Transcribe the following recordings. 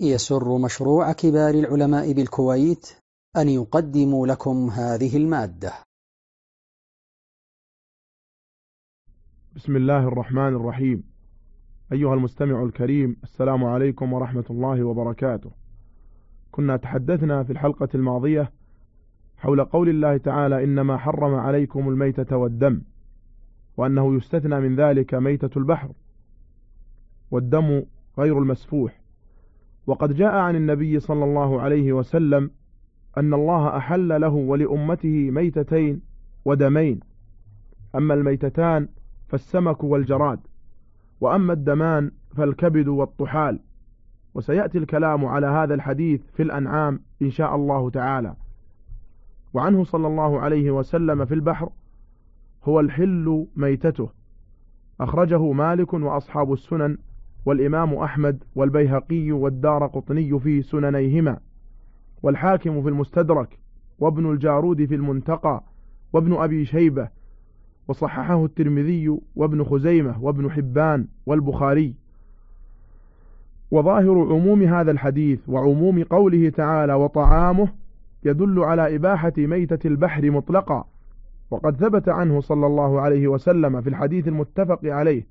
يسر مشروع كبار العلماء بالكويت أن يقدم لكم هذه المادة. بسم الله الرحمن الرحيم. أيها المستمع الكريم السلام عليكم ورحمة الله وبركاته. كنا تحدثنا في الحلقة الماضية حول قول الله تعالى إنما حرم عليكم الميتة والدم وأنه يستثنى من ذلك ميتة البحر والدم غير المسفوح. وقد جاء عن النبي صلى الله عليه وسلم أن الله أحل له ولأمته ميتتين ودمين. أما الميتتان فالسمك والجراد وأما الدمان فالكبد والطحال. وسيأتي الكلام على هذا الحديث في الأنعام إن شاء الله تعالى. وعنه صلى الله عليه وسلم في البحر هو الحل ميتته. أخرجه مالك وأصحاب السنن والإمام أحمد والبيهقي والدار قطني في سننيهما والحاكم في المستدرك وابن الجارود في المنتقى وابن أبي شيبة وصححه الترمذي وابن خزيمة وابن حبان والبخاري. وظاهر عموم هذا الحديث وعموم قوله تعالى وطعامه يدل على إباحة ميتة البحر مطلقا وقد ثبت عنه صلى الله عليه وسلم في الحديث المتفق عليه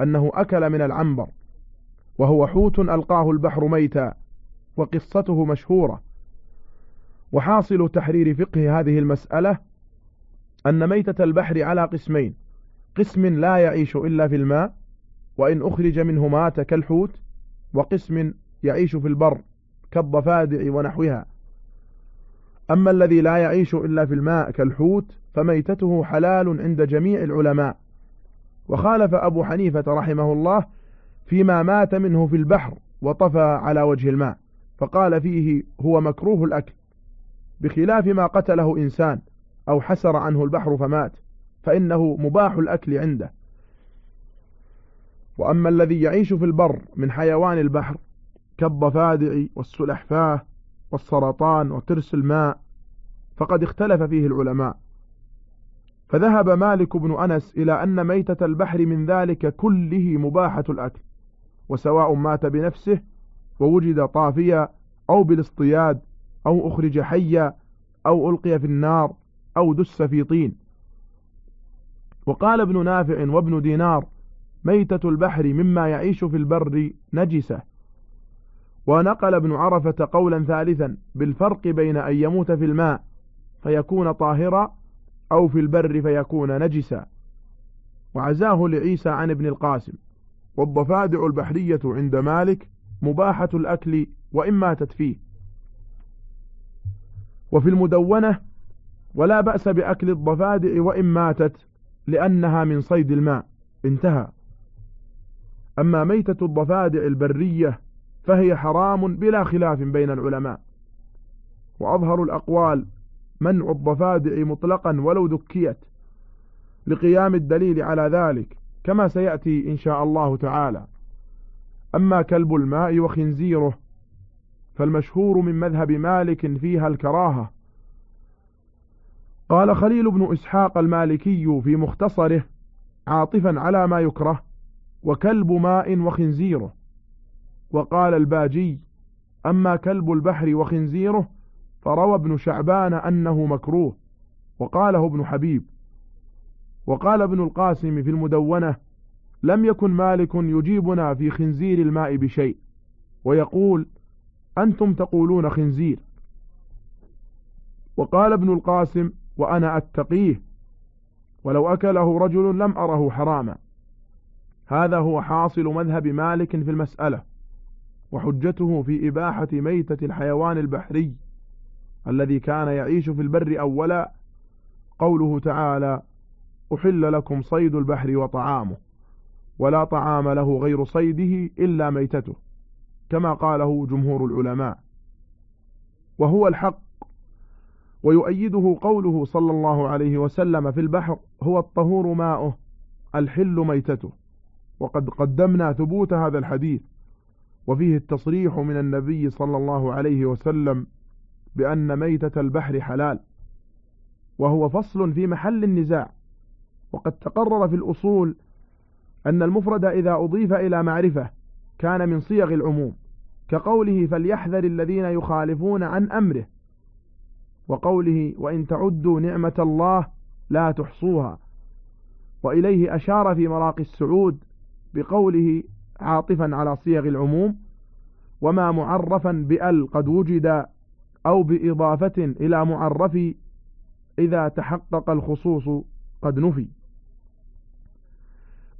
أنه أكل من العنبر. وهو حوت ألقاه البحر ميتا وقصته مشهورة. وحاصل تحرير فقه هذه المسألة أن ميتة البحر على قسمين قسم لا يعيش إلا في الماء وإن أخرج منه مات كالحوت وقسم يعيش في البر كالضفادع ونحوها. أما الذي لا يعيش إلا في الماء كالحوت فميتته حلال عند جميع العلماء. وخالف أبو حنيفة رحمه الله فيما مات منه في البحر وطفى على وجه الماء فقال فيه هو مكروه الأكل. بخلاف ما قتله إنسان أو حسر عنه البحر فمات فإنه مباح الأكل عنده. وأما الذي يعيش في البر من حيوان البحر كالضفادع والسلحفاة والسرطان وترس الماء فقد اختلف فيه العلماء. فذهب مالك بن أنس إلى أن ميتة البحر من ذلك كله مباحة الأكل. وسواء مات بنفسه ووجد طافيا أو بالاصطياد أو أخرج حيا أو ألقي في النار أو دس في طين. وقال ابن نافع وابن دينار ميتة البحر مما يعيش في البر نجسة. ونقل ابن عرفة قولا ثالثا بالفرق بين أن يموت في الماء فيكون طاهرا أو في البر فيكون نجسا. وعزاه لعيسى عن ابن القاسم. والضفادع البحرية عند مالك مباحة الأكل وإن ماتت فيه وفي المدونة ولا بأس بأكل الضفادع وإن ماتت لأنها من صيد الماء. انتهى. أما ميتة الضفادع البرية فهي حرام بلا خلاف بين العلماء. وأظهر الأقوال منع الضفادع مطلقا ولو دكيت لقيام الدليل على ذلك. كما سيأتي إن شاء الله تعالى. أما كلب الماء وخنزيره فالمشهور من مذهب مالك فيها الكراهة. قال خليل بن إسحاق المالكي في مختصره عاطفا على ما يكره وكلب ماء وخنزيره. وقال الباجي أما كلب البحر وخنزيره فروى ابن شعبان أنه مكروه وقاله ابن حبيب. وقال ابن القاسم في المدونة لم يكن مالك يجيبنا في خنزير الماء بشيء ويقول أنتم تقولون خنزير. وقال ابن القاسم وأنا أتقيه ولو أكله رجل لم أره حراما. هذا هو حاصل مذهب مالك في المسألة وحجته في إباحة ميتة الحيوان البحري الذي كان يعيش في البر أولا قوله تعالى أحل لكم صيد البحر وطعامه ولا طعام له غير صيده إلا ميتته كما قاله جمهور العلماء. وهو الحق ويؤيده قوله صلى الله عليه وسلم في البحر هو الطهور ماؤه الحل ميتته. وقد قدمنا ثبوت هذا الحديث وفيه التصريح من النبي صلى الله عليه وسلم بأن ميتة البحر حلال وهو فصل في محل النزاع. وقد تقرر في الأصول أن المفرد إذا أضيف إلى معرفة كان من صيغ العموم كقوله فليحذر الذين يخالفون عن أمره وقوله وإن تعدوا نعمة الله لا تحصوها وإليه أشار في مراقي السعود بقوله عاطفا على صيغ العموم وما معرفا بأل قد وجد أو بإضافة إلى معرف إذا تحقق الخصوص قد نفي.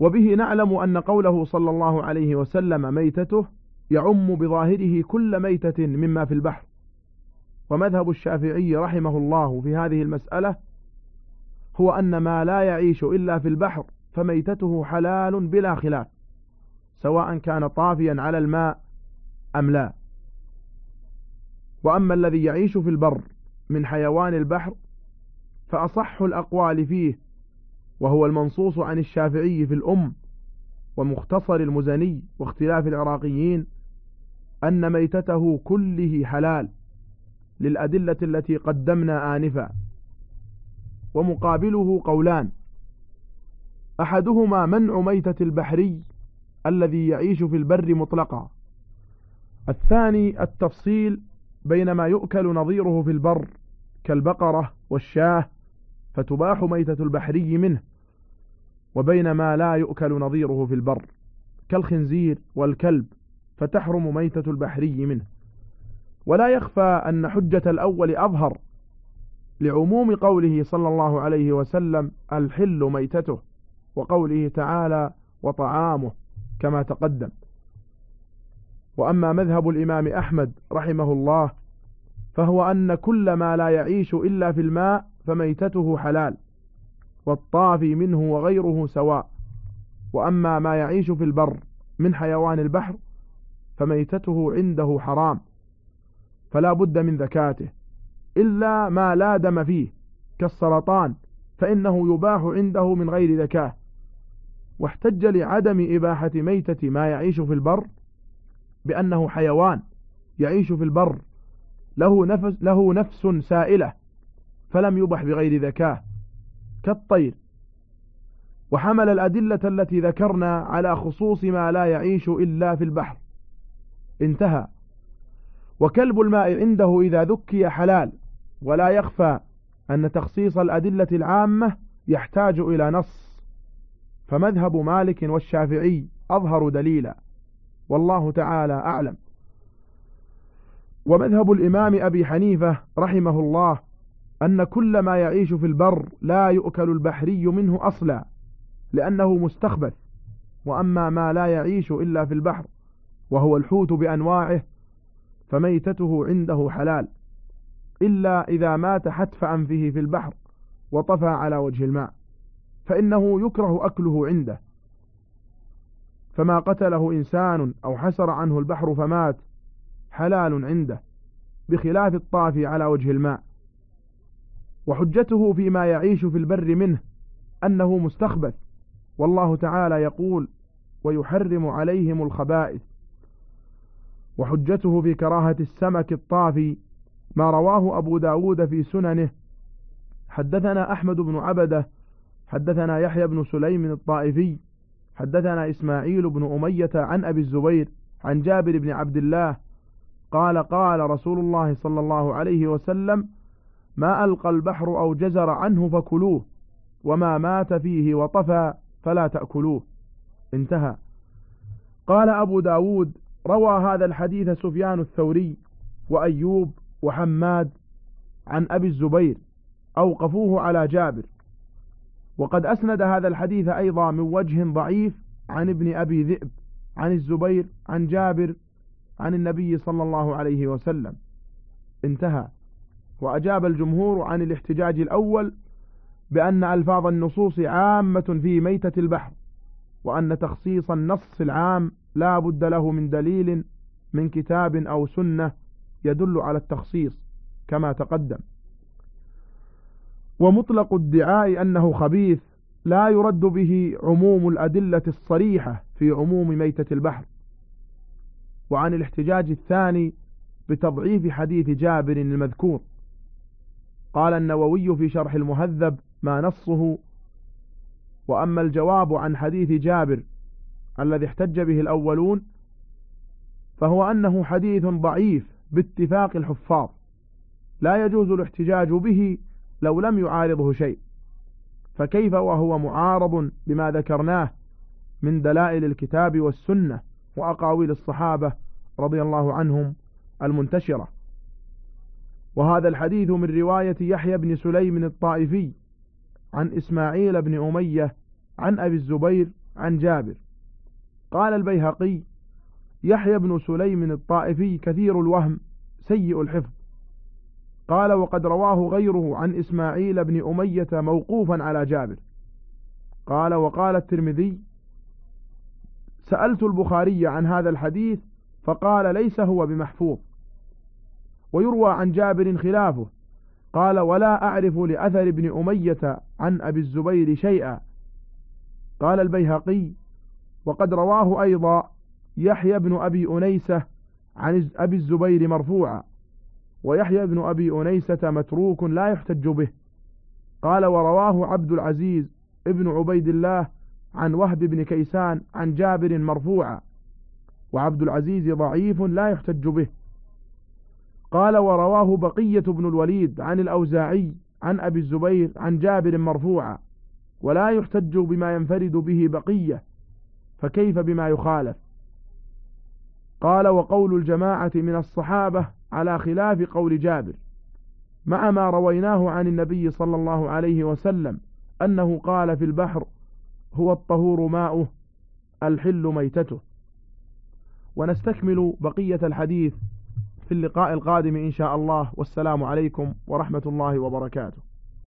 وبه نعلم أن قوله صلى الله عليه وسلم ميتته يعم بظاهره كل ميتة مما في البحر. ومذهب الشافعي رحمه الله في هذه المسألة هو أن ما لا يعيش إلا في البحر فميتته حلال بلا خلاف سواء كان طافيا على الماء أم لا. وأما الذي يعيش في البر من حيوان البحر فأصح الأقوال فيه وهو المنصوص عن الشافعي في الأم ومختصر المزني واختلاف العراقيين أن ميتته كله حلال للأدلة التي قدمنا آنفا ومقابله قولان. أحدهما منع ميتة البحري الذي يعيش في البر مطلقا. الثاني التفصيل بين ما يؤكل نظيره في البر كالبقرة والشاه فتباح ميتة البحري منه. وبين ما لا يؤكل نظيره في البر كالخنزير والكلب فتحرم ميتة البحري منه. ولا يخفى أن حجة الأول أظهر لعموم قوله صلى الله عليه وسلم الحل ميتته وقوله تعالى وطعامه كما تقدم. وأما مذهب الإمام أحمد رحمه الله فهو أن كل ما لا يعيش إلا في الماء فميتته حلال. والطافي منه وغيره سواء. وأما ما يعيش في البر من حيوان البحر فميتته عنده حرام فلا بد من ذكاته إلا ما لا دم فيه كالسرطان فإنه يباح عنده من غير ذكاه واحتج لعدم إباحة ميتة ما يعيش في البر بأنه حيوان يعيش في البر له نفس, له نفس سائلة فلم يبح بغير ذكاه كالطير. وحمل الأدلة التي ذكرنا على خصوص ما لا يعيش إلا في البحر. انتهى. وكلب الماء عنده إذا ذكي حلال ولا يخفى أن تخصيص الأدلة العامة يحتاج إلى نص. فمذهب مالك والشافعي أظهر دليلا. والله تعالى أعلم. ومذهب الإمام أبي حنيفة رحمه الله أن كل ما يعيش في البر لا يؤكل البحري منه أصلا لأنه مستخبث. وأما ما لا يعيش إلا في البحر وهو الحوت بأنواعه فميتته عنده حلال. إلا إذا مات حتف أنفه في البحر وطفى على وجه الماء فإنه يكره أكله عنده. فما قتله إنسان أو حسر عنه البحر فمات حلال عنده بخلاف الطافي على وجه الماء. وحجته فيما يعيش في البر منه أنه مستخبث والله تعالى يقول ويحرم عليهم الخبائث وحجته في كراهة السمك الطافي ما رواه أبو داود في سننه. حدثنا أحمد بن عبدة حدثنا يحيى بن سليم الطائفي حدثنا إسماعيل بن أمية عن أبي الزبير عن جابر بن عبد الله قال قال رسول الله صلى الله عليه وسلم ما ألقى البحر أو جزر عنه فكلوه وما مات فيه وطفى فلا تأكلوه. انتهى. قال أبو داود روى هذا الحديث سفيان الثوري وأيوب وحماد عن أبي الزبير أوقفوه على جابر. وقد أسند هذا الحديث أيضا من وجه ضعيف عن ابن أبي ذئب عن الزبير عن جابر عن النبي صلى الله عليه وسلم. انتهى. وأجاب الجمهور عن الاحتجاج الأول بأن ألفاظ النصوص عامة في ميتة البحر وأن تخصيص النص العام لا بد له من دليل من كتاب أو سنة يدل على التخصيص كما تقدم. ومطلق الدعاء أنه خبيث لا يرد به عموم الأدلة الصريحة في عموم ميتة البحر. وعن الاحتجاج الثاني بتضعيف حديث جابر المذكور. قال النووي في شرح المهذب ما نصه. وأما الجواب عن حديث جابر الذي احتج به الأولون فهو أنه حديث ضعيف باتفاق الحفاظ لا يجوز الاحتجاج به لو لم يعارضه شيء. فكيف وهو معارض بما ذكرناه من دلائل الكتاب والسنة وأقاويل الصحابة رضي الله عنهم المنتشرة؟ وهذا الحديث من رواية يحيى بن سليم الطائفي عن إسماعيل بن أمية عن أبي الزبير عن جابر. قال البيهقي يحيى بن سليم الطائفي كثير الوهم سيء الحفظ. قال وقد رواه غيره عن إسماعيل بن أمية موقوفا على جابر. قال وقال الترمذي سألت البخاري عن هذا الحديث فقال ليس هو بمحفوظ. ويروى عن جابر خلافه. قال ولا أعرف لأثر ابن أمية عن أبي الزبير شيئا. قال البيهقي وقد رواه أيضا يحيى بن أبي أنيسة عن أبي الزبير مرفوعا. ويحيى بن أبي أنيسة متروك لا يحتج به. قال ورواه عبد العزيز ابن عبيد الله عن وهب بن كيسان عن جابر مرفوعا. وعبد العزيز ضعيف لا يحتج به. قال ورواه بقية بن الوليد عن الأوزاعي عن أبي الزبير عن جابر مرفوعا ولا يحتج بما ينفرد به بقية فكيف بما يخالف؟ قال وقول الجماعة من الصحابة على خلاف قول جابر مع ما رويناه عن النبي صلى الله عليه وسلم أنه قال في البحر هو الطهور ماؤه الحل ميتته. ونستكمل بقية الحديث في اللقاء القادم إن شاء الله. والسلام عليكم ورحمة الله وبركاته.